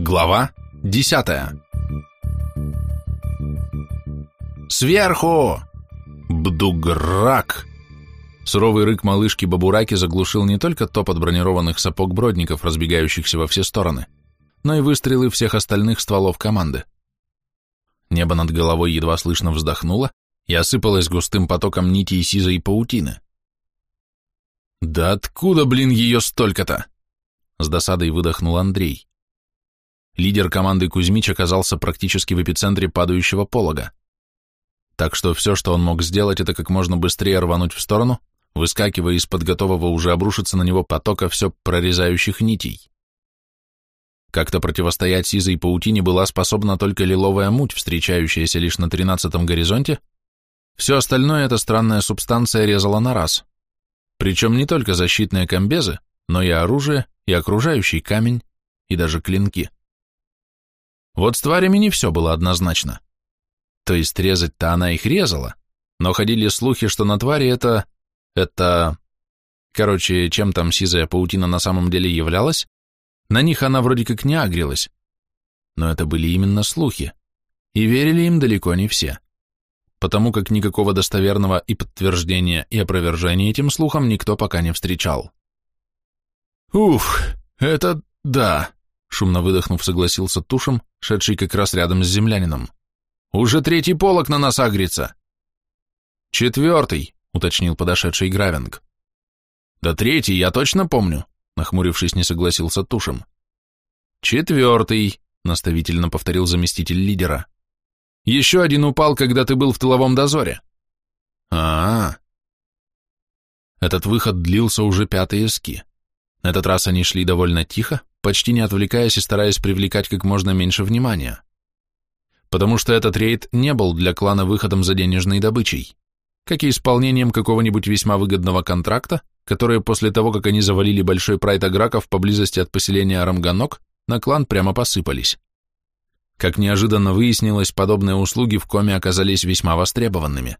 Глава десятая. «Сверху!» «Бдуграк!» Суровый рык малышки Бабураки заглушил не только топот бронированных сапог бродников, разбегающихся во все стороны, но и выстрелы всех остальных стволов команды. Небо над головой едва слышно вздохнуло и осыпалось густым потоком нитей сизой паутины. «Да откуда, блин, ее столько-то?» С досадой выдохнул Андрей. Лидер команды Кузьмич оказался практически в эпицентре падающего полога. Так что все, что он мог сделать, это как можно быстрее рвануть в сторону, выскакивая из-под готового уже обрушиться на него потока все прорезающих нитей. Как-то противостоять сизой паутине была способна только лиловая муть, встречающаяся лишь на тринадцатом горизонте, все остальное эта странная субстанция резала на раз. Причем не только защитные комбезы, но и оружие, и окружающий камень, и даже клинки. Вот с тварями не все было однозначно. То есть резать-то она их резала, но ходили слухи, что на твари это... это... Короче, чем там сизая паутина на самом деле являлась, на них она вроде как не агрилась. Но это были именно слухи, и верили им далеко не все потому как никакого достоверного и подтверждения, и опровержения этим слухам никто пока не встречал. «Уф, это да», — шумно выдохнув, согласился Тушем, шедший как раз рядом с землянином. «Уже третий полок на нас агрится». «Четвертый», — уточнил подошедший Гравинг. «Да третий, я точно помню», — нахмурившись, не согласился Тушем. «Четвертый», — наставительно повторил заместитель лидера. Еще один упал, когда ты был в тыловом дозоре. А, -а, -а. Этот выход длился уже пятые ски. На этот раз они шли довольно тихо, почти не отвлекаясь и стараясь привлекать как можно меньше внимания. Потому что этот рейд не был для клана выходом за денежной добычей, как и исполнением какого-нибудь весьма выгодного контракта, которые после того, как они завалили большой прайд аграков поблизости от поселения Арамганок, на клан прямо посыпались. Как неожиданно выяснилось, подобные услуги в коме оказались весьма востребованными.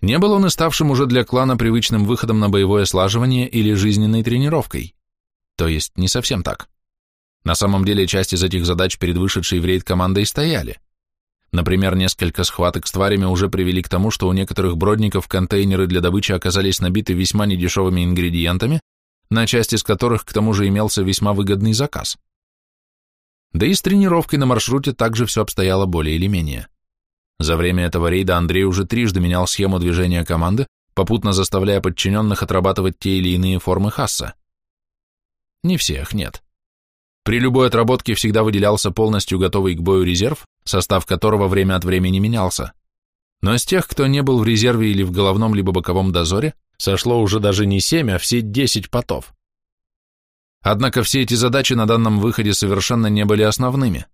Не был он и ставшим уже для клана привычным выходом на боевое слаживание или жизненной тренировкой. То есть не совсем так. На самом деле часть из этих задач перед вышедшей в рейд командой стояли. Например, несколько схваток с тварями уже привели к тому, что у некоторых бродников контейнеры для добычи оказались набиты весьма недешевыми ингредиентами, на часть из которых к тому же имелся весьма выгодный заказ. Да и с тренировкой на маршруте также все обстояло более или менее. За время этого рейда Андрей уже трижды менял схему движения команды, попутно заставляя подчиненных отрабатывать те или иные формы хасса. Не всех, нет. При любой отработке всегда выделялся полностью готовый к бою резерв, состав которого время от времени менялся. Но из тех, кто не был в резерве или в головном либо боковом дозоре, сошло уже даже не семь, а все десять потов. Однако все эти задачи на данном выходе совершенно не были основными.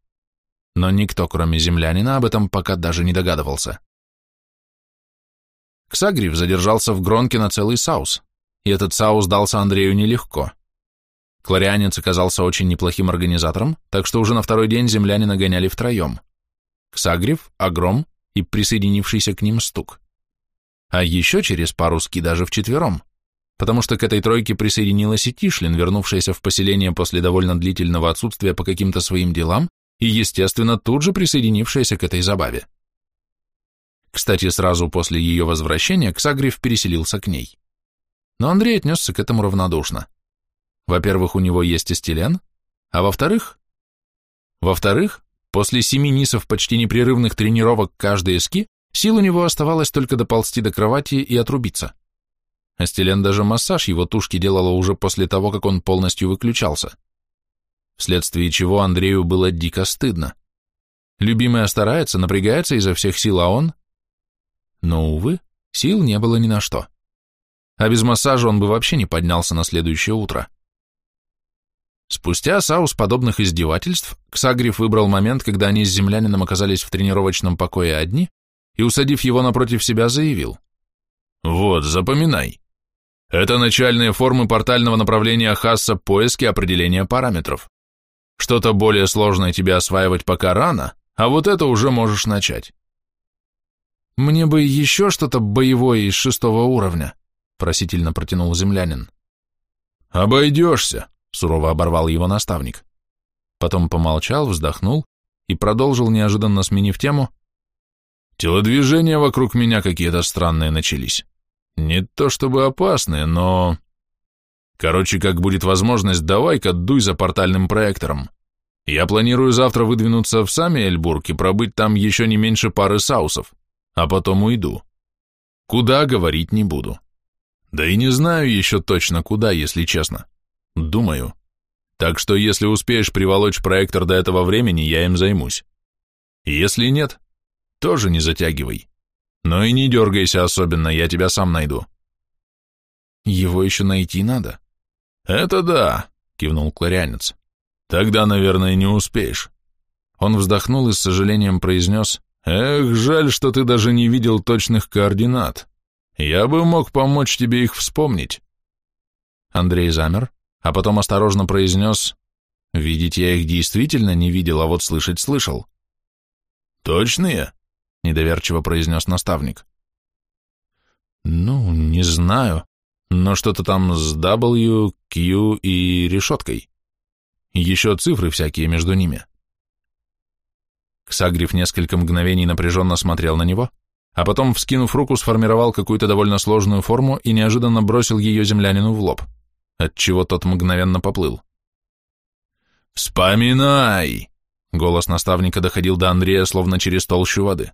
Но никто, кроме землянина, об этом пока даже не догадывался. Ксагрив задержался в Гронке на целый саус, и этот саус дался Андрею нелегко. Кларианец оказался очень неплохим организатором, так что уже на второй день землянина гоняли втроем. Ксагрив, Агром и присоединившийся к ним Стук. А еще через пару ски даже вчетвером потому что к этой тройке присоединилась и Тишлин, вернувшаяся в поселение после довольно длительного отсутствия по каким-то своим делам и, естественно, тут же присоединившаяся к этой забаве. Кстати, сразу после ее возвращения Ксагриф переселился к ней. Но Андрей отнесся к этому равнодушно. Во-первых, у него есть эстилен, а во-вторых... Во-вторых, после семи нисов почти непрерывных тренировок каждой ски, сил у него оставалось только доползти до кровати и отрубиться. Астелен даже массаж его тушки делала уже после того, как он полностью выключался. Вследствие чего Андрею было дико стыдно. Любимая старается, напрягается изо всех сил, а он... Но, увы, сил не было ни на что. А без массажа он бы вообще не поднялся на следующее утро. Спустя саус подобных издевательств, Ксагриф выбрал момент, когда они с землянином оказались в тренировочном покое одни, и, усадив его напротив себя, заявил. «Вот, запоминай. Это начальные формы портального направления Хасса поиски определения параметров. Что-то более сложное тебе осваивать пока рано, а вот это уже можешь начать. Мне бы еще что-то боевое из шестого уровня, просительно протянул землянин. Обойдешься, сурово оборвал его наставник. Потом помолчал, вздохнул и продолжил, неожиданно сменив тему. Телодвижения вокруг меня какие-то странные начались. Не то чтобы опасные, но... Короче, как будет возможность, давай-ка дуй за портальным проектором. Я планирую завтра выдвинуться в сами Эльбург и пробыть там еще не меньше пары саусов, а потом уйду. Куда, говорить не буду. Да и не знаю еще точно куда, если честно. Думаю. Так что если успеешь приволочь проектор до этого времени, я им займусь. Если нет, тоже не затягивай. Но и не дергайся особенно, я тебя сам найду. Его еще найти надо. Это да, кивнул кларянец. Тогда, наверное, не успеешь. Он вздохнул и с сожалением произнес, «Эх, жаль, что ты даже не видел точных координат. Я бы мог помочь тебе их вспомнить». Андрей замер, а потом осторожно произнес, «Видеть я их действительно не видел, а вот слышать слышал». «Точные?» — недоверчиво произнес наставник. «Ну, не знаю, но что-то там с W, Q и решеткой. Еще цифры всякие между ними». Ксагриф несколько мгновений напряженно смотрел на него, а потом, вскинув руку, сформировал какую-то довольно сложную форму и неожиданно бросил ее землянину в лоб отчего тот мгновенно поплыл. «Вспоминай!» — голос наставника доходил до Андрея словно через толщу воды.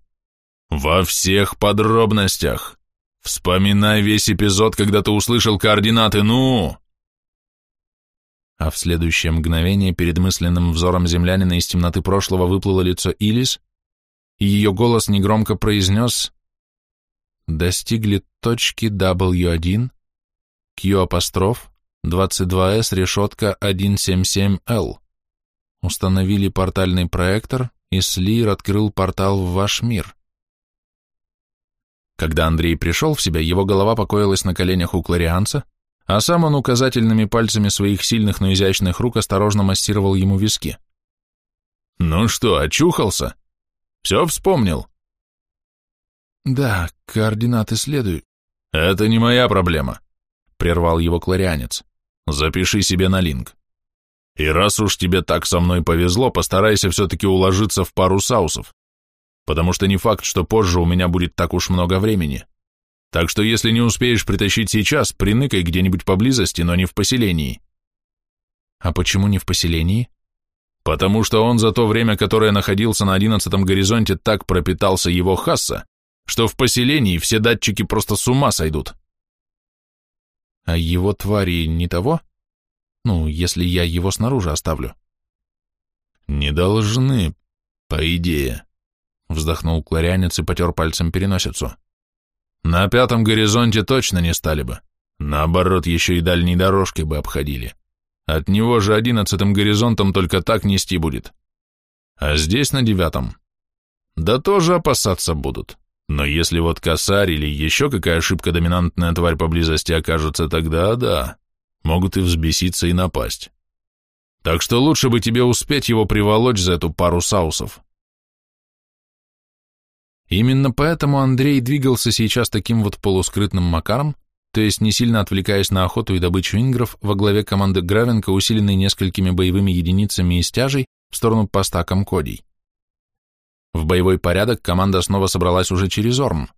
«Во всех подробностях! Вспоминай весь эпизод, когда ты услышал координаты, ну!» А в следующее мгновение перед мысленным взором землянина из темноты прошлого выплыло лицо Илис, и ее голос негромко произнес «Достигли точки W1, Q-апостроф, 22С решетка 177Л. Установили портальный проектор, и Слир открыл портал в ваш мир. Когда Андрей пришел в себя, его голова покоилась на коленях у кларианца, а сам он указательными пальцами своих сильных, но изящных рук осторожно массировал ему виски. «Ну что, очухался? Все вспомнил?» «Да, координаты следуют». «Это не моя проблема», — прервал его кларианец. Запиши себе на линк. И раз уж тебе так со мной повезло, постарайся все-таки уложиться в пару саусов, потому что не факт, что позже у меня будет так уж много времени. Так что если не успеешь притащить сейчас, приныкай где-нибудь поблизости, но не в поселении. А почему не в поселении? Потому что он за то время, которое находился на одиннадцатом горизонте, так пропитался его хасса, что в поселении все датчики просто с ума сойдут. А его твари не того? Ну, если я его снаружи оставлю. Не должны, по идее, вздохнул кларянец и потер пальцем переносицу. На пятом горизонте точно не стали бы. Наоборот, еще и дальней дорожкой бы обходили. От него же одиннадцатым горизонтом только так нести будет. А здесь на девятом. Да тоже опасаться будут. Но если вот косарь или еще какая ошибка доминантная тварь поблизости окажется, тогда да, могут и взбеситься и напасть. Так что лучше бы тебе успеть его приволочь за эту пару саусов. Именно поэтому Андрей двигался сейчас таким вот полускрытным макаром, то есть не сильно отвлекаясь на охоту и добычу ингров во главе команды Гравенка, усиленной несколькими боевыми единицами и стяжей в сторону поста Комкодий. В боевой порядок команда снова собралась уже через Орм.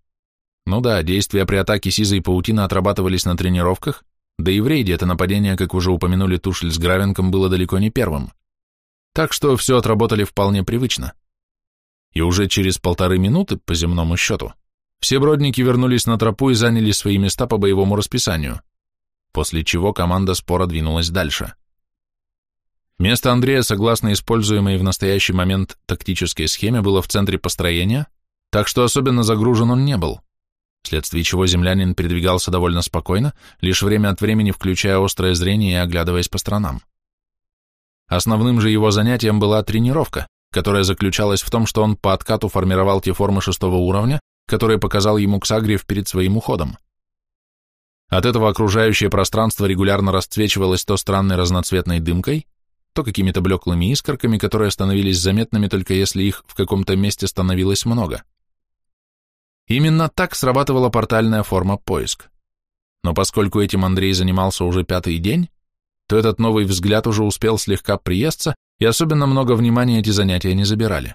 Ну да, действия при атаке Сиза и Паутина отрабатывались на тренировках, да и в рейде это нападение, как уже упомянули Тушель с Гравенком, было далеко не первым. Так что все отработали вполне привычно. И уже через полторы минуты, по земному счету, все бродники вернулись на тропу и заняли свои места по боевому расписанию, после чего команда спора двинулась дальше. Место Андрея, согласно используемой в настоящий момент тактической схеме, было в центре построения, так что особенно загружен он не был, вследствие чего землянин передвигался довольно спокойно, лишь время от времени включая острое зрение и оглядываясь по сторонам. Основным же его занятием была тренировка, которая заключалась в том, что он по откату формировал те формы шестого уровня, которые показал ему Ксагриев перед своим уходом. От этого окружающее пространство регулярно расцвечивалось то странной разноцветной дымкой, то какими-то блеклыми искорками, которые становились заметными только если их в каком-то месте становилось много. Именно так срабатывала портальная форма поиск. Но поскольку этим Андрей занимался уже пятый день, то этот новый взгляд уже успел слегка приесться, и особенно много внимания эти занятия не забирали.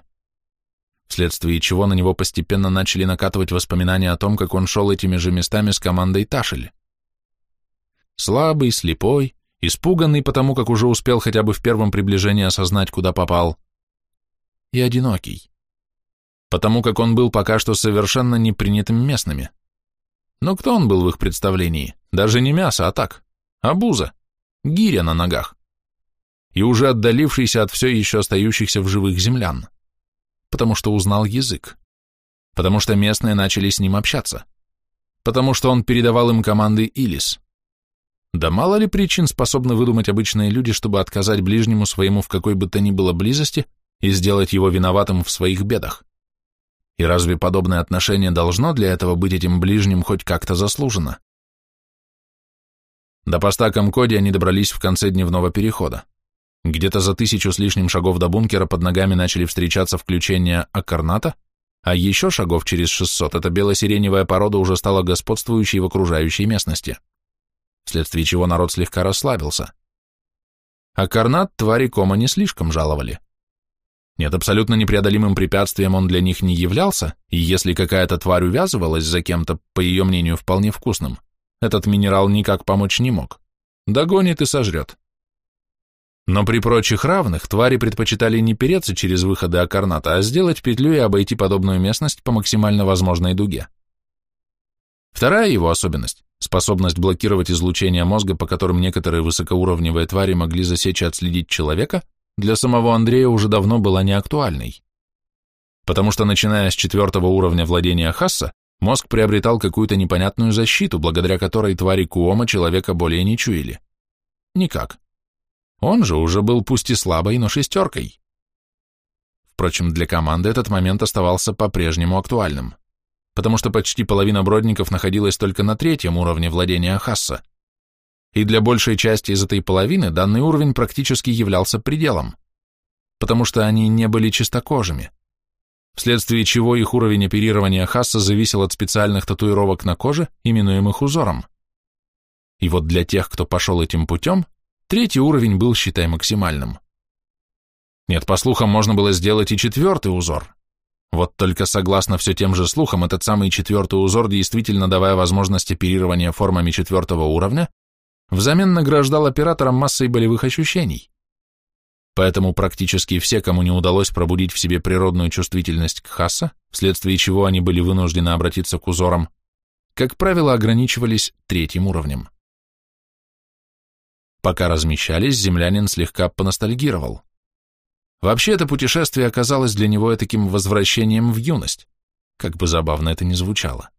Вследствие чего на него постепенно начали накатывать воспоминания о том, как он шел этими же местами с командой Ташель. Слабый, слепой, испуганный потому, как уже успел хотя бы в первом приближении осознать, куда попал, и одинокий, потому как он был пока что совершенно непринятым местными. Но кто он был в их представлении? Даже не мясо, а так, обуза, гиря на ногах. И уже отдалившийся от все еще остающихся в живых землян, потому что узнал язык, потому что местные начали с ним общаться, потому что он передавал им команды Илис. Да мало ли причин способны выдумать обычные люди, чтобы отказать ближнему своему в какой бы то ни было близости и сделать его виноватым в своих бедах. И разве подобное отношение должно для этого быть этим ближним хоть как-то заслужено? До поста Комкоди они добрались в конце дневного перехода. Где-то за тысячу с лишним шагов до бункера под ногами начали встречаться включения аккорната, а еще шагов через 600 эта бело-сиреневая порода уже стала господствующей в окружающей местности, вследствие чего народ слегка расслабился. Аккорнат твари кома не слишком жаловали. Нет, абсолютно непреодолимым препятствием он для них не являлся, и если какая-то тварь увязывалась за кем-то, по ее мнению, вполне вкусным, этот минерал никак помочь не мог. Догонит и сожрет. Но при прочих равных твари предпочитали не переться через выходы Акарната, а сделать петлю и обойти подобную местность по максимально возможной дуге. Вторая его особенность – способность блокировать излучение мозга, по которым некоторые высокоуровневые твари могли засечь и отследить человека, для самого Андрея уже давно была неактуальной. Потому что начиная с четвертого уровня владения Хасса, мозг приобретал какую-то непонятную защиту, благодаря которой твари Куома человека более не чуяли. Никак. Он же уже был пусть и слабой, но шестеркой. Впрочем, для команды этот момент оставался по-прежнему актуальным, потому что почти половина бродников находилась только на третьем уровне владения Хасса, и для большей части из этой половины данный уровень практически являлся пределом, потому что они не были чистокожими, вследствие чего их уровень оперирования Хасса зависел от специальных татуировок на коже, именуемых узором. И вот для тех, кто пошел этим путем, Третий уровень был, считай, максимальным. Нет, по слухам можно было сделать и четвертый узор. Вот только согласно все тем же слухам, этот самый четвертый узор, действительно давая возможность оперирования формами четвертого уровня, взамен награждал операторам массой болевых ощущений. Поэтому практически все, кому не удалось пробудить в себе природную чувствительность к хасса, вследствие чего они были вынуждены обратиться к узорам, как правило, ограничивались третьим уровнем. Пока размещались, землянин слегка поностальгировал. Вообще это путешествие оказалось для него таким возвращением в юность, как бы забавно это ни звучало.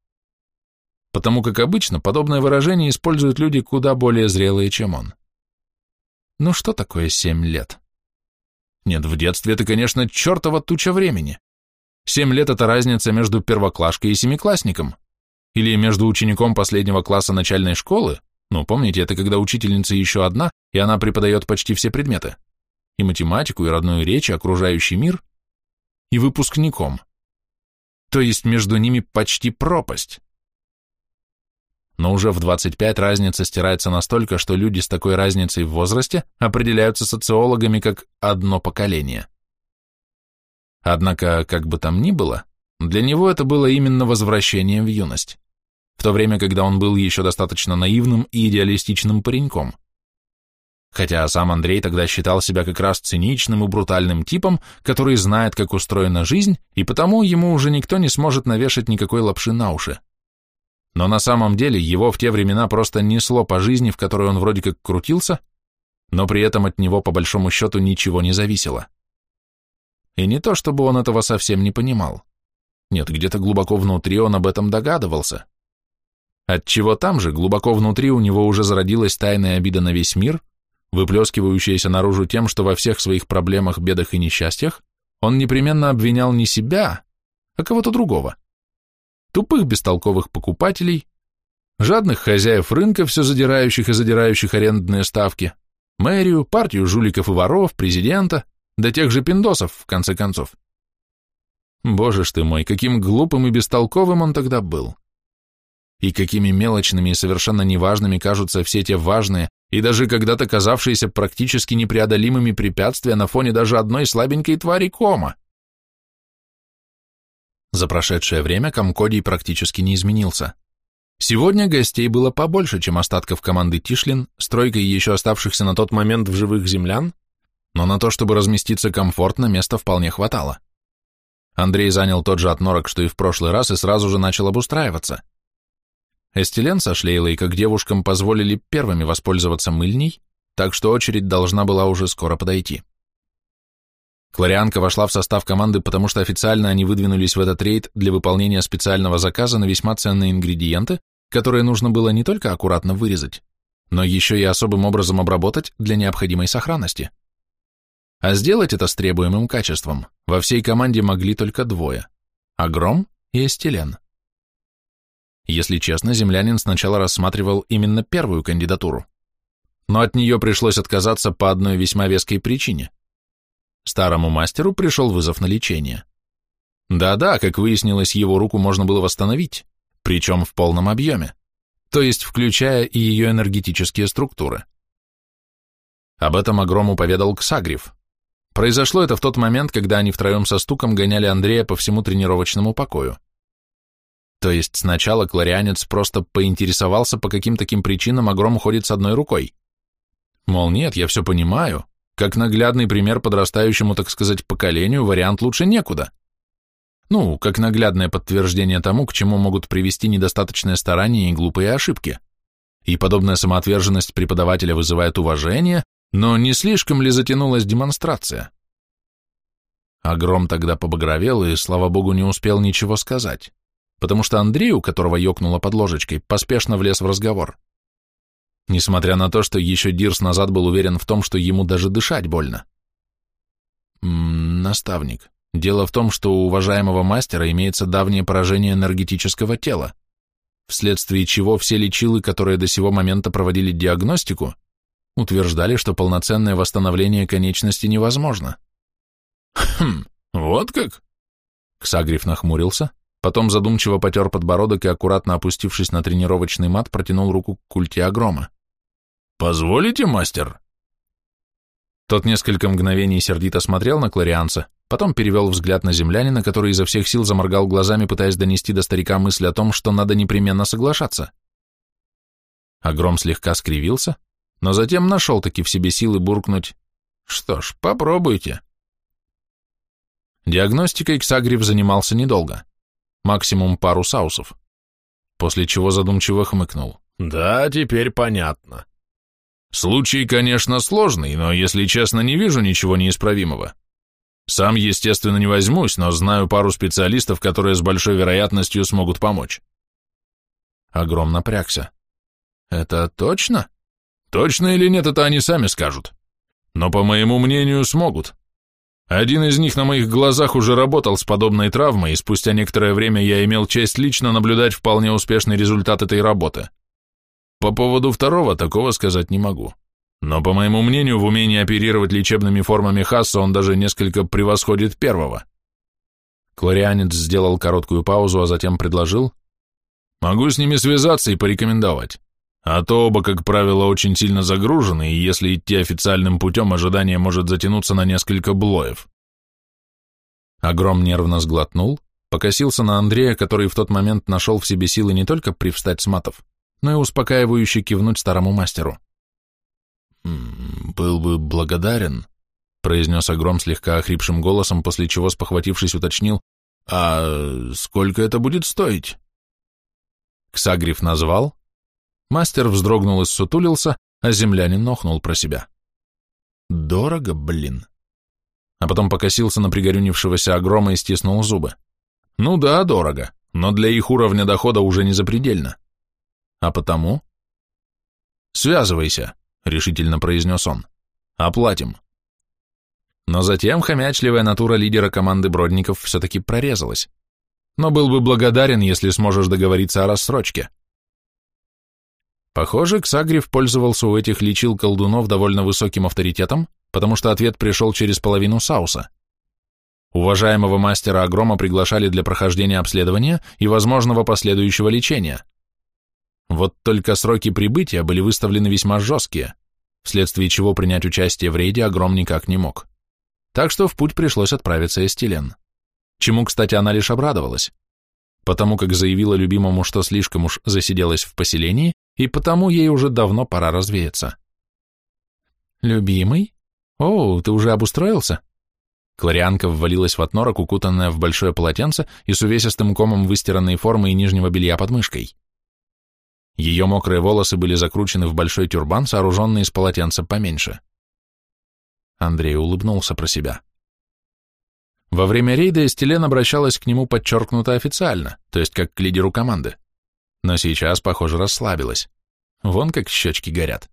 Потому как обычно подобное выражение используют люди куда более зрелые, чем он. Ну что такое семь лет? Нет, в детстве это, конечно, чертова туча времени. Семь лет — это разница между первоклашкой и семиклассником. Или между учеником последнего класса начальной школы ну, помните, это когда учительница еще одна, и она преподает почти все предметы. И математику, и родную речь, и окружающий мир, и выпускником. То есть между ними почти пропасть. Но уже в 25 разница стирается настолько, что люди с такой разницей в возрасте определяются социологами как одно поколение. Однако, как бы там ни было, для него это было именно возвращением в юность в то время, когда он был еще достаточно наивным и идеалистичным пареньком. Хотя сам Андрей тогда считал себя как раз циничным и брутальным типом, который знает, как устроена жизнь, и потому ему уже никто не сможет навешать никакой лапши на уши. Но на самом деле его в те времена просто несло по жизни, в которой он вроде как крутился, но при этом от него по большому счету ничего не зависело. И не то, чтобы он этого совсем не понимал. Нет, где-то глубоко внутри он об этом догадывался. Отчего там же, глубоко внутри, у него уже зародилась тайная обида на весь мир, выплескивающаяся наружу тем, что во всех своих проблемах, бедах и несчастьях он непременно обвинял не себя, а кого-то другого. Тупых бестолковых покупателей, жадных хозяев рынка, все задирающих и задирающих арендные ставки, мэрию, партию жуликов и воров, президента, да тех же пиндосов, в конце концов. Боже ж ты мой, каким глупым и бестолковым он тогда был и какими мелочными и совершенно неважными кажутся все те важные, и даже когда-то казавшиеся практически непреодолимыми препятствия на фоне даже одной слабенькой твари кома. За прошедшее время Комкодий практически не изменился. Сегодня гостей было побольше, чем остатков команды Тишлин, стройкой еще оставшихся на тот момент в живых землян, но на то, чтобы разместиться комфортно, места вполне хватало. Андрей занял тот же отнорок, что и в прошлый раз, и сразу же начал обустраиваться. Эстелен со Шлейлой, как девушкам, позволили первыми воспользоваться мыльней, так что очередь должна была уже скоро подойти. Кларианка вошла в состав команды, потому что официально они выдвинулись в этот рейд для выполнения специального заказа на весьма ценные ингредиенты, которые нужно было не только аккуратно вырезать, но еще и особым образом обработать для необходимой сохранности. А сделать это с требуемым качеством во всей команде могли только двое – Агром и Эстелен. Если честно, землянин сначала рассматривал именно первую кандидатуру, но от нее пришлось отказаться по одной весьма веской причине. Старому мастеру пришел вызов на лечение. Да-да, как выяснилось, его руку можно было восстановить, причем в полном объеме, то есть включая и ее энергетические структуры. Об этом Агрому поведал Ксагриф, Произошло это в тот момент, когда они втроем со стуком гоняли Андрея по всему тренировочному покою. То есть сначала кларианец просто поинтересовался, по каким таким причинам Агром ходит с одной рукой. Мол, нет, я все понимаю. Как наглядный пример подрастающему, так сказать, поколению, вариант лучше некуда. Ну, как наглядное подтверждение тому, к чему могут привести недостаточное старание и глупые ошибки. И подобная самоотверженность преподавателя вызывает уважение, но не слишком ли затянулась демонстрация? Агром тогда побагровел и, слава богу, не успел ничего сказать, потому что Андрей, у которого ёкнуло под ложечкой, поспешно влез в разговор. Несмотря на то, что еще Дирс назад был уверен в том, что ему даже дышать больно. М -м, наставник, дело в том, что у уважаемого мастера имеется давнее поражение энергетического тела, вследствие чего все лечилы, которые до сего момента проводили диагностику, утверждали, что полноценное восстановление конечности невозможно. Хм, вот как? Ксагриф нахмурился, потом задумчиво потер подбородок и, аккуратно опустившись на тренировочный мат, протянул руку к культе огрома. «Позволите, мастер?» Тот несколько мгновений сердито смотрел на Кларианца, потом перевел взгляд на землянина, который изо всех сил заморгал глазами, пытаясь донести до старика мысль о том, что надо непременно соглашаться. Огром слегка скривился, но затем нашел-таки в себе силы буркнуть «Что ж, попробуйте». Диагностикой Ксагрив занимался недолго, максимум пару саусов, после чего задумчиво хмыкнул. «Да, теперь понятно. Случай, конечно, сложный, но, если честно, не вижу ничего неисправимого. Сам, естественно, не возьмусь, но знаю пару специалистов, которые с большой вероятностью смогут помочь». Огром напрягся. «Это точно?» Точно или нет, это они сами скажут. Но, по моему мнению, смогут. Один из них на моих глазах уже работал с подобной травмой, и спустя некоторое время я имел честь лично наблюдать вполне успешный результат этой работы. По поводу второго такого сказать не могу. Но, по моему мнению, в умении оперировать лечебными формами Хасса он даже несколько превосходит первого. Кларианец сделал короткую паузу, а затем предложил. Могу с ними связаться и порекомендовать. А то оба, как правило, очень сильно загружены, и если идти официальным путем, ожидание может затянуться на несколько блоев. Огром нервно сглотнул, покосился на Андрея, который в тот момент нашел в себе силы не только привстать с матов, но и успокаивающе кивнуть старому мастеру. «Был бы благодарен», — произнес Огром слегка охрипшим голосом, после чего, спохватившись, уточнил, «А сколько это будет стоить?» Ксагриф назвал, Мастер вздрогнул и ссутулился, а землянин нохнул про себя. Дорого, блин. А потом покосился на пригорюнившегося огрома и стиснул зубы. Ну да, дорого, но для их уровня дохода уже не запредельно. А потому? Связывайся, решительно произнес он. Оплатим. Но затем хомячливая натура лидера команды Бродников все-таки прорезалась. Но был бы благодарен, если сможешь договориться о рассрочке. Похоже, Ксагрив пользовался у этих лечил колдунов довольно высоким авторитетом, потому что ответ пришел через половину Сауса. Уважаемого мастера Агрома приглашали для прохождения обследования и возможного последующего лечения. Вот только сроки прибытия были выставлены весьма жесткие, вследствие чего принять участие в рейде Огром никак не мог. Так что в путь пришлось отправиться Эстилен. Чему, кстати, она лишь обрадовалась, потому как заявила любимому, что слишком уж засиделась в поселении, и потому ей уже давно пора развеяться. «Любимый? О, ты уже обустроился?» Кларианка ввалилась в отнорок, укутанная в большое полотенце и с увесистым комом выстиранной формы и нижнего белья под мышкой. Ее мокрые волосы были закручены в большой тюрбан, сооруженный из полотенца поменьше. Андрей улыбнулся про себя. Во время рейда Эстелен обращалась к нему подчеркнуто официально, то есть как к лидеру команды. Но сейчас, похоже, расслабилась. Вон как щечки горят.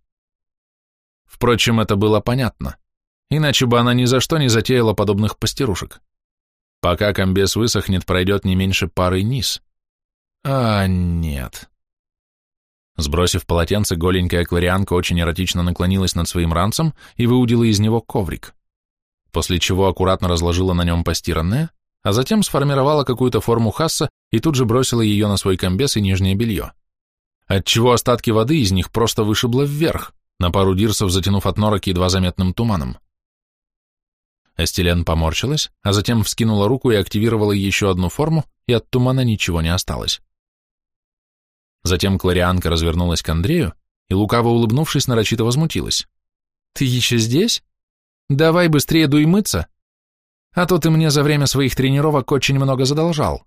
Впрочем, это было понятно. Иначе бы она ни за что не затеяла подобных постирушек. Пока комбез высохнет, пройдет не меньше пары низ. А нет. Сбросив полотенце, голенькая кларианка очень эротично наклонилась над своим ранцем и выудила из него коврик, после чего аккуратно разложила на нем постиранное, а затем сформировала какую-то форму хасса и тут же бросила ее на свой комбез и нижнее белье, отчего остатки воды из них просто вышибло вверх, на пару дирсов затянув от норок едва заметным туманом. Эстелен поморщилась, а затем вскинула руку и активировала еще одну форму, и от тумана ничего не осталось. Затем Кларианка развернулась к Андрею и, лукаво улыбнувшись, нарочито возмутилась. «Ты еще здесь? Давай быстрее дуй мыться, а то ты мне за время своих тренировок очень много задолжал».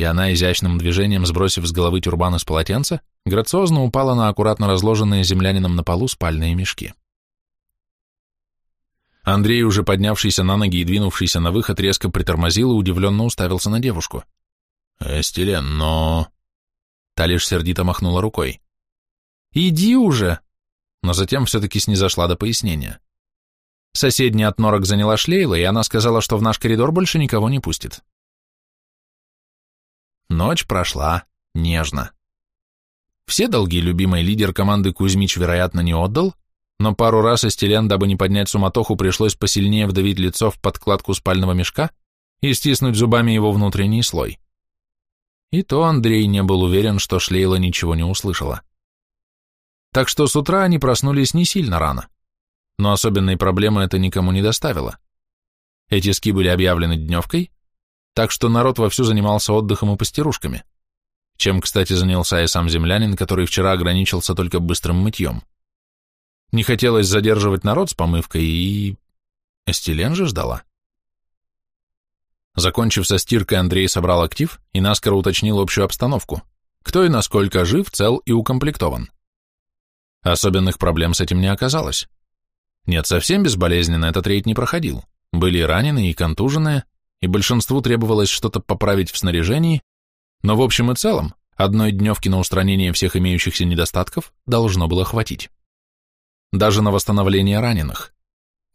И она, изящным движением сбросив с головы тюрбан из полотенца, грациозно упала на аккуратно разложенные землянином на полу спальные мешки. Андрей, уже поднявшийся на ноги и двинувшийся на выход, резко притормозил и удивленно уставился на девушку. «Эстелен, но...» Та лишь сердито махнула рукой. «Иди уже!» Но затем все-таки снизошла до пояснения. Соседняя от норок заняла Шлейла, и она сказала, что в наш коридор больше никого не пустит. Ночь прошла нежно. Все долги любимый лидер команды Кузьмич, вероятно, не отдал, но пару раз Эстелен, дабы не поднять суматоху, пришлось посильнее вдавить лицо в подкладку спального мешка и стиснуть зубами его внутренний слой. И то Андрей не был уверен, что Шлейла ничего не услышала. Так что с утра они проснулись не сильно рано, но особенной проблемы это никому не доставило. Эти ски были объявлены дневкой, так что народ вовсю занимался отдыхом и постирушками, чем, кстати, занялся и сам землянин, который вчера ограничился только быстрым мытьем. Не хотелось задерживать народ с помывкой, и... Эстелен же ждала. Закончив со стиркой, Андрей собрал актив и наскоро уточнил общую обстановку, кто и насколько жив, цел и укомплектован. Особенных проблем с этим не оказалось. Нет, совсем безболезненно этот рейд не проходил. Были и раненые, и контуженные, и большинству требовалось что-то поправить в снаряжении, но в общем и целом одной дневки на устранение всех имеющихся недостатков должно было хватить. Даже на восстановление раненых.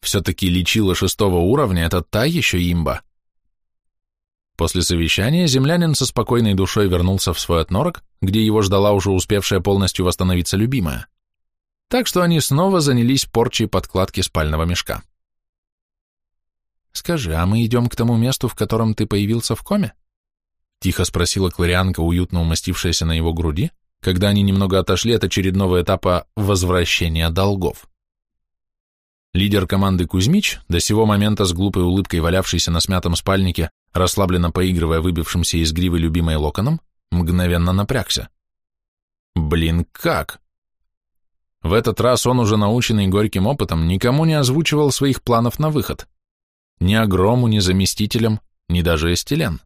Все-таки лечила шестого уровня – это та еще имба. После совещания землянин со спокойной душой вернулся в свой отнорок, где его ждала уже успевшая полностью восстановиться любимая. Так что они снова занялись порчей подкладки спального мешка. «Скажи, а мы идем к тому месту, в котором ты появился в коме?» Тихо спросила Кларианка, уютно умастившаяся на его груди, когда они немного отошли от очередного этапа возвращения долгов. Лидер команды Кузьмич, до сего момента с глупой улыбкой валявшийся на смятом спальнике, расслабленно поигрывая выбившимся из гривы любимой локоном, мгновенно напрягся. Блин, как? В этот раз он, уже наученный горьким опытом, никому не озвучивал своих планов на выход. Ни Огрому, ни заместителям, ни даже Эстелен.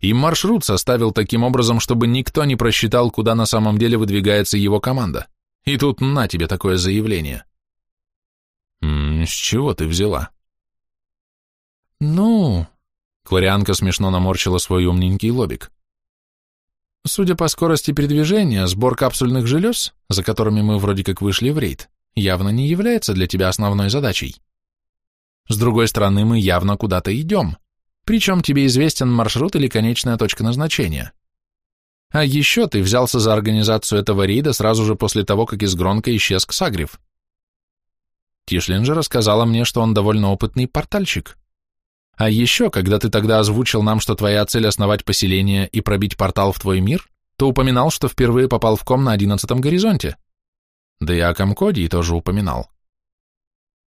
И маршрут составил таким образом, чтобы никто не просчитал, куда на самом деле выдвигается его команда. И тут на тебе такое заявление. «С чего ты взяла?» «Ну...» — Кларианка смешно наморщила свой умненький лобик. «Судя по скорости передвижения, сбор капсульных желез, за которыми мы вроде как вышли в рейд, явно не является для тебя основной задачей. С другой стороны, мы явно куда-то идем, причем тебе известен маршрут или конечная точка назначения. А еще ты взялся за организацию этого рейда сразу же после того, как из Гронка исчез Ксагрев. Тишлин же рассказала мне, что он довольно опытный портальщик. А еще, когда ты тогда озвучил нам, что твоя цель основать поселение и пробить портал в твой мир, то упоминал, что впервые попал в ком на одиннадцатом горизонте. Да и о Комкодии тоже упоминал.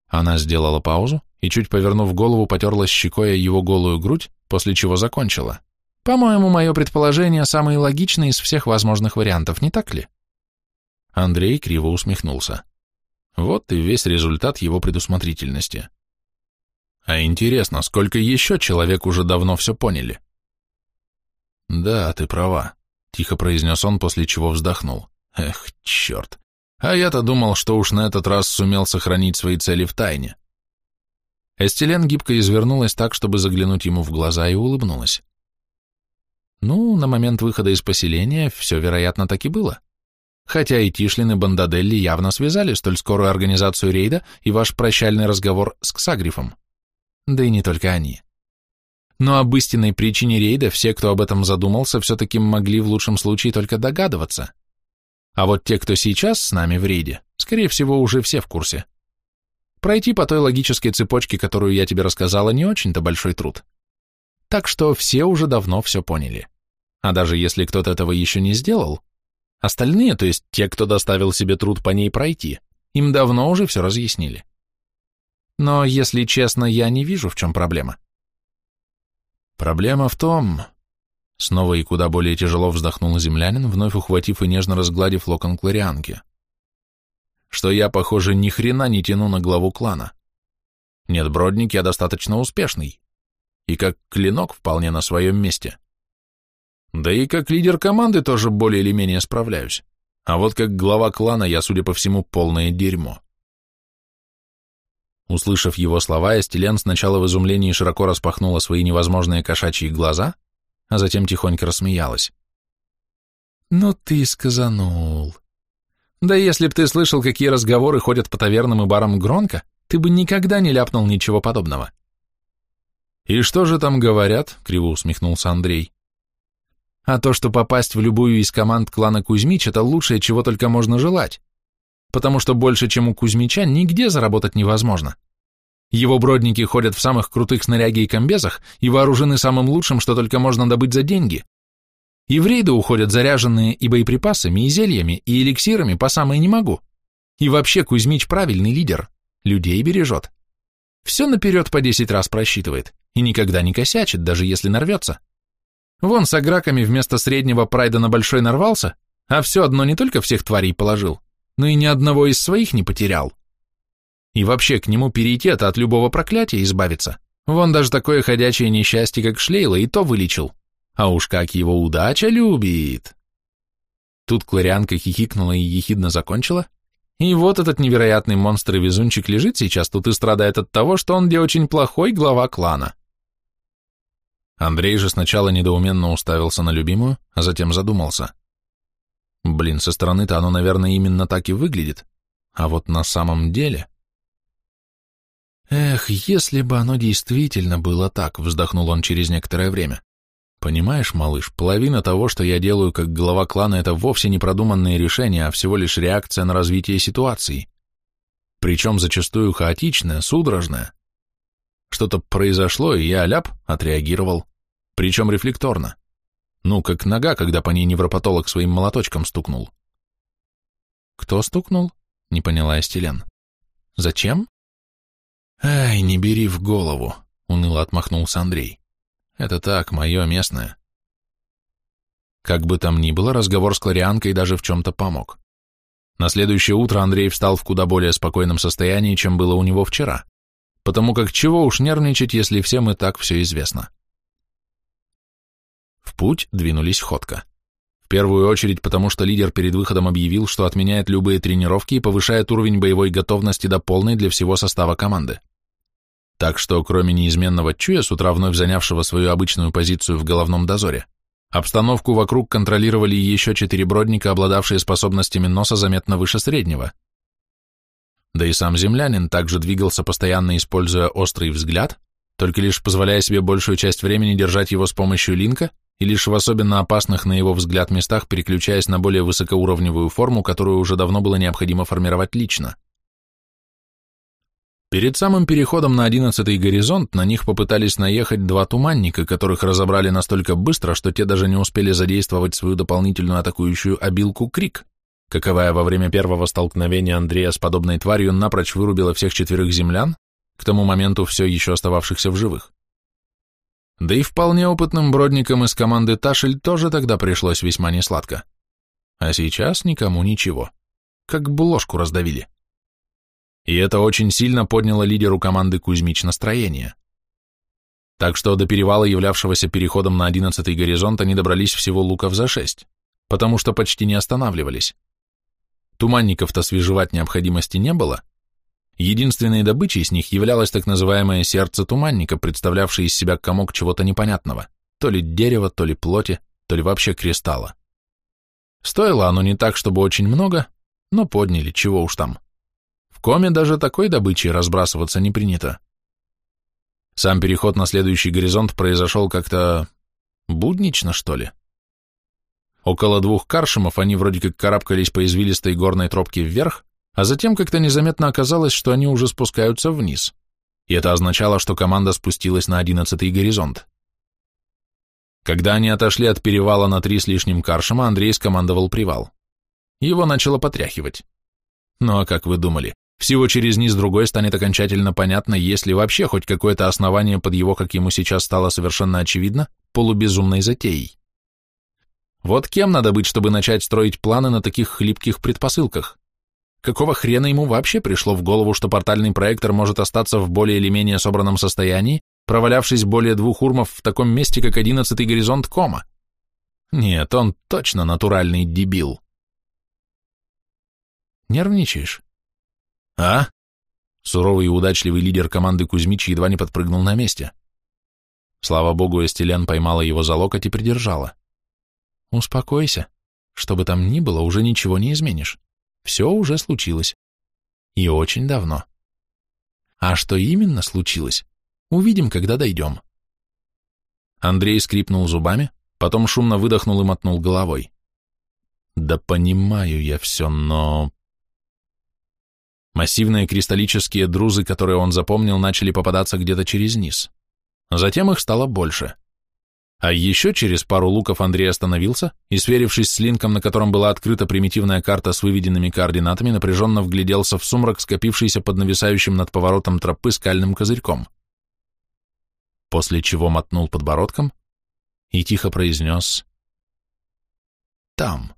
Она сделала паузу и, чуть повернув голову, потерла щекой его голую грудь, после чего закончила. По-моему, мое предположение самое логичное из всех возможных вариантов, не так ли? Андрей криво усмехнулся. Вот и весь результат его предусмотрительности. А интересно, сколько еще человек уже давно все поняли? Да, ты права, тихо произнес он, после чего вздохнул. Эх, черт. А я-то думал, что уж на этот раз сумел сохранить свои цели в тайне. Эстелен гибко извернулась так, чтобы заглянуть ему в глаза, и улыбнулась. Ну, на момент выхода из поселения все, вероятно, так и было. Хотя и Тишлин, и Бандаделли явно связали столь скорую организацию рейда и ваш прощальный разговор с Ксагрифом. Да и не только они. Но об истинной причине рейда все, кто об этом задумался, все-таки могли в лучшем случае только догадываться. А вот те, кто сейчас с нами в рейде, скорее всего, уже все в курсе. Пройти по той логической цепочке, которую я тебе рассказала, не очень-то большой труд. Так что все уже давно все поняли. А даже если кто-то этого еще не сделал, остальные, то есть те, кто доставил себе труд по ней пройти, им давно уже все разъяснили. Но, если честно, я не вижу, в чем проблема. Проблема в том, снова и куда более тяжело вздохнул землянин, вновь ухватив и нежно разгладив локон кларианки, что я, похоже, ни хрена не тяну на главу клана. Нет, Бродник я достаточно успешный, и как клинок вполне на своем месте. Да и как лидер команды тоже более или менее справляюсь. А вот как глава клана я, судя по всему, полное дерьмо. Услышав его слова, Эстелен сначала в изумлении широко распахнула свои невозможные кошачьи глаза, а затем тихонько рассмеялась. «Ну ты сказанул. Да если б ты слышал, какие разговоры ходят по тавернам и барам громко, ты бы никогда не ляпнул ничего подобного». «И что же там говорят?» — криво усмехнулся Андрей. «А то, что попасть в любую из команд клана Кузьмич — это лучшее, чего только можно желать потому что больше, чем у Кузьмича, нигде заработать невозможно. Его бродники ходят в самых крутых снаряге и комбезах и вооружены самым лучшим, что только можно добыть за деньги. И в рейды уходят заряженные и боеприпасами, и зельями, и эликсирами по самое не могу. И вообще Кузьмич правильный лидер, людей бережет. Все наперед по десять раз просчитывает и никогда не косячит, даже если нарвется. Вон с аграками вместо среднего прайда на большой нарвался, а все одно не только всех тварей положил, но и ни одного из своих не потерял. И вообще к нему перейти это от любого проклятия избавиться. Вон даже такое ходячее несчастье, как Шлейла, и то вылечил. А уж как его удача любит. Тут Кларианка хихикнула и ехидно закончила. И вот этот невероятный монстр и везунчик лежит сейчас тут и страдает от того, что он где очень плохой глава клана. Андрей же сначала недоуменно уставился на любимую, а затем задумался. Блин, со стороны-то оно, наверное, именно так и выглядит. А вот на самом деле... Эх, если бы оно действительно было так, вздохнул он через некоторое время. Понимаешь, малыш, половина того, что я делаю как глава клана, это вовсе не продуманные решения, а всего лишь реакция на развитие ситуации. Причем зачастую хаотичная, судорожная. Что-то произошло, и я, ляп, отреагировал. Причем рефлекторно. Ну, как нога, когда по ней невропатолог своим молоточком стукнул. Кто стукнул? Не поняла Эстелен. Зачем? Ай, не бери в голову, уныло отмахнулся Андрей. Это так, мое местное. Как бы там ни было, разговор с Кларианкой даже в чем-то помог. На следующее утро Андрей встал в куда более спокойном состоянии, чем было у него вчера, потому как чего уж нервничать, если всем и так все известно. В путь двинулись ходко. В первую очередь потому, что лидер перед выходом объявил, что отменяет любые тренировки и повышает уровень боевой готовности до полной для всего состава команды. Так что, кроме неизменного Чуя, с утра вновь занявшего свою обычную позицию в головном дозоре, обстановку вокруг контролировали еще четыре бродника, обладавшие способностями носа заметно выше среднего. Да и сам землянин также двигался, постоянно используя острый взгляд, только лишь позволяя себе большую часть времени держать его с помощью линка и лишь в особенно опасных, на его взгляд, местах переключаясь на более высокоуровневую форму, которую уже давно было необходимо формировать лично. Перед самым переходом на одиннадцатый горизонт на них попытались наехать два туманника, которых разобрали настолько быстро, что те даже не успели задействовать свою дополнительную атакующую обилку Крик, каковая во время первого столкновения Андрея с подобной тварью напрочь вырубила всех четверых землян, к тому моменту все еще остававшихся в живых. Да и вполне опытным бродникам из команды Ташель тоже тогда пришлось весьма несладко. А сейчас никому ничего. Как бы ложку раздавили и это очень сильно подняло лидеру команды Кузьмич настроение. Так что до перевала, являвшегося переходом на одиннадцатый горизонт, они добрались всего луков за шесть, потому что почти не останавливались. Туманников-то свежевать необходимости не было. Единственной добычей с них являлось так называемое сердце туманника, представлявшее из себя комок чего-то непонятного, то ли дерева, то ли плоти, то ли вообще кристалла. Стоило оно не так, чтобы очень много, но подняли, чего уж там коме даже такой добычей разбрасываться не принято. Сам переход на следующий горизонт произошел как-то буднично, что ли. Около двух каршемов они вроде как карабкались по извилистой горной тропке вверх, а затем как-то незаметно оказалось, что они уже спускаются вниз, и это означало, что команда спустилась на одиннадцатый горизонт. Когда они отошли от перевала на три с лишним каршема, Андрей скомандовал привал. Его начало потряхивать. Ну а как вы думали, всего через низ другой станет окончательно понятно, есть ли вообще хоть какое-то основание под его, как ему сейчас стало совершенно очевидно, полубезумной затеей. Вот кем надо быть, чтобы начать строить планы на таких хлипких предпосылках? Какого хрена ему вообще пришло в голову, что портальный проектор может остаться в более или менее собранном состоянии, провалявшись более двух урмов в таком месте, как одиннадцатый горизонт кома? Нет, он точно натуральный дебил. Нервничаешь? «А?» Суровый и удачливый лидер команды Кузьмич едва не подпрыгнул на месте. Слава богу, Эстелян поймала его за локоть и придержала. «Успокойся. Что бы там ни было, уже ничего не изменишь. Все уже случилось. И очень давно. А что именно случилось, увидим, когда дойдем». Андрей скрипнул зубами, потом шумно выдохнул и мотнул головой. «Да понимаю я все, но Массивные кристаллические друзы, которые он запомнил, начали попадаться где-то через низ. Затем их стало больше. А еще через пару луков Андрей остановился и, сверившись с линком, на котором была открыта примитивная карта с выведенными координатами, напряженно вгляделся в сумрак, скопившийся под нависающим над поворотом тропы скальным козырьком. После чего мотнул подбородком и тихо произнес «Там».